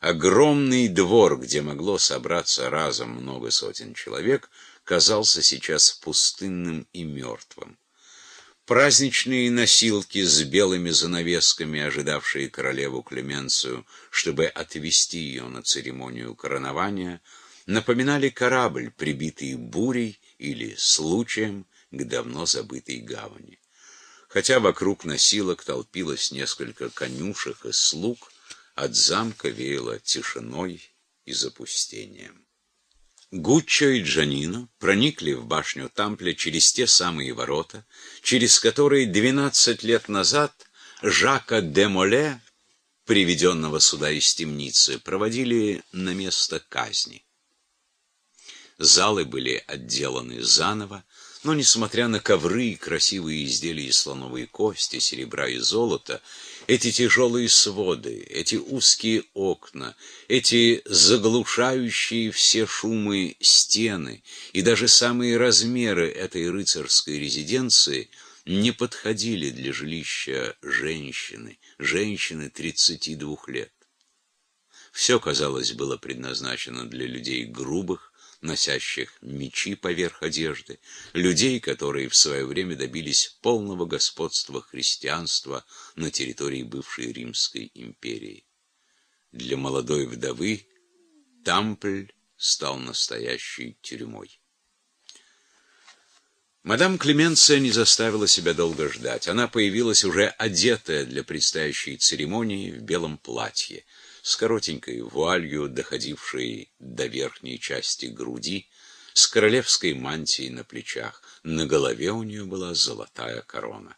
Огромный двор, где могло собраться разом много сотен человек, казался сейчас пустынным и мертвым. Праздничные носилки с белыми занавесками, ожидавшие королеву Клеменцию, чтобы отвезти ее на церемонию коронования, напоминали корабль, прибитый бурей или случаем к давно забытой гавани. Хотя вокруг носилок толпилось несколько конюшек и слуг, от замка веяло тишиной и запустением. Гуччо и Джанино проникли в башню Тампля через те самые ворота, через которые двенадцать лет назад Жака де Моле, приведенного сюда из темницы, проводили на место казни. Залы были отделаны заново, но, несмотря на ковры и красивые изделия из слоновой кости, серебра и золота, эти тяжелые своды, эти узкие окна, эти заглушающие все шумы стены и даже самые размеры этой рыцарской резиденции не подходили для жилища женщины, женщины 32 лет. Все, казалось, было предназначено для людей грубых, носящих мечи поверх одежды, людей, которые в свое время добились полного господства христианства на территории бывшей Римской империи. Для молодой вдовы Тампль стал настоящей тюрьмой. Мадам Клеменция не заставила себя долго ждать. Она появилась уже одетая для предстоящей церемонии в белом платье с коротенькой вуалью, доходившей до верхней части груди, с королевской мантией на плечах. На голове у нее была золотая корона.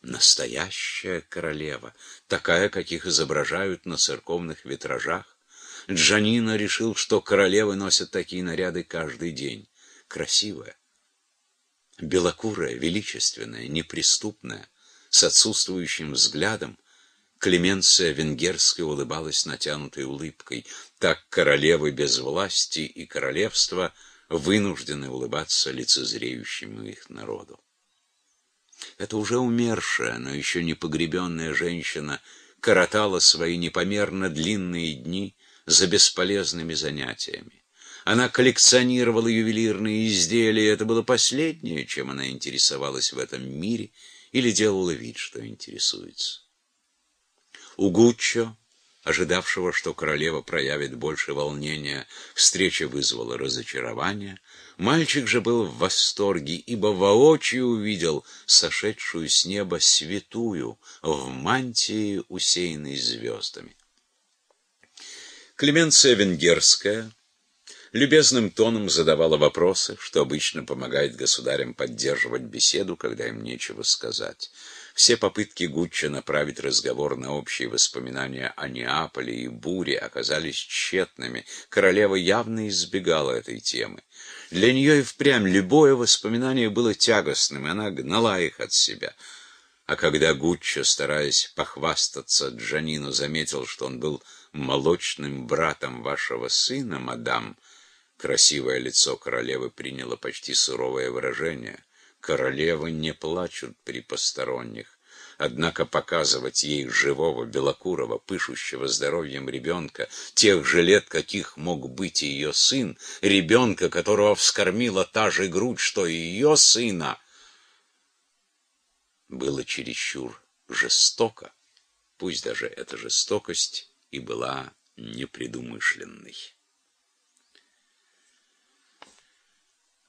Настоящая королева, такая, каких изображают на церковных витражах. Джанина решил, что королевы носят такие наряды каждый день. Красивая, белокурая, величественная, неприступная, с отсутствующим взглядом, Клеменция Венгерская улыбалась натянутой улыбкой. Так королевы без власти и королевства вынуждены улыбаться лицезреющему их народу. Это уже умершая, но еще не погребенная женщина коротала свои непомерно длинные дни за бесполезными занятиями. Она коллекционировала ювелирные изделия, это было последнее, чем она интересовалась в этом мире или делала вид, что интересуется. У Гуччо, ожидавшего, что королева проявит больше волнения, встреча вызвала разочарование. Мальчик же был в восторге, ибо воочию увидел сошедшую с неба святую в мантии, усеянной звездами. Клеменция Венгерская любезным тоном задавала вопросы, что обычно помогает государям поддерживать беседу, когда им нечего сказать. Все попытки Гуччо направить разговор на общие воспоминания о Неаполе и буре оказались тщетными. Королева явно избегала этой темы. Для нее и впрямь любое воспоминание было тягостным, и она гнала их от себя. А когда Гуччо, стараясь похвастаться Джанину, заметил, что он был молочным братом вашего сына, мадам, красивое лицо королевы приняло почти суровое выражение. Королевы не плачут при посторонних. Однако показывать ей живого, белокурого, пышущего здоровьем ребенка, тех же лет, каких мог быть ее сын, ребенка, которого вскормила та же грудь, что и ее сына, было чересчур жестоко, пусть даже эта жестокость и была непредумышленной.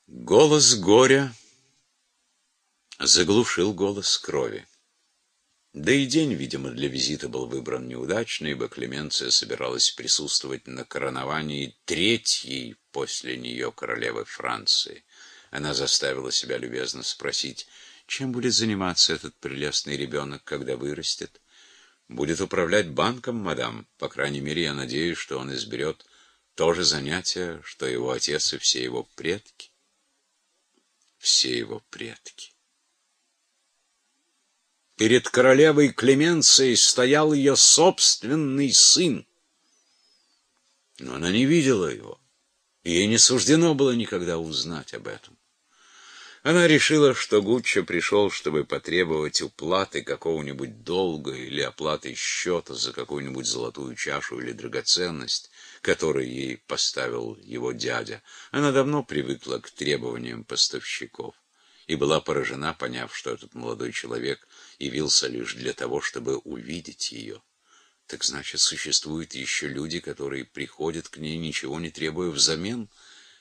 Голос горя заглушил голос крови. Да и день, видимо, для визита был выбран неудачно, ибо Клеменция собиралась присутствовать на короновании третьей после нее королевы Франции. Она заставила себя любезно спросить, чем будет заниматься этот прелестный ребенок, когда вырастет? Будет управлять банком, мадам. По крайней мере, я надеюсь, что он изберет то же занятие, что его отец и все его предки. Все его предки. Перед королевой Клеменцией стоял ее собственный сын. Но она не видела его, и ей не суждено было никогда узнать об этом. Она решила, что Гуччо пришел, чтобы потребовать уплаты какого-нибудь долга или оплаты счета за какую-нибудь золотую чашу или драгоценность, которую ей поставил его дядя. Она давно привыкла к требованиям поставщиков и была поражена, поняв, что этот молодой человек явился лишь для того, чтобы увидеть ее. Так значит, существуют еще люди, которые приходят к ней, ничего не требуя взамен —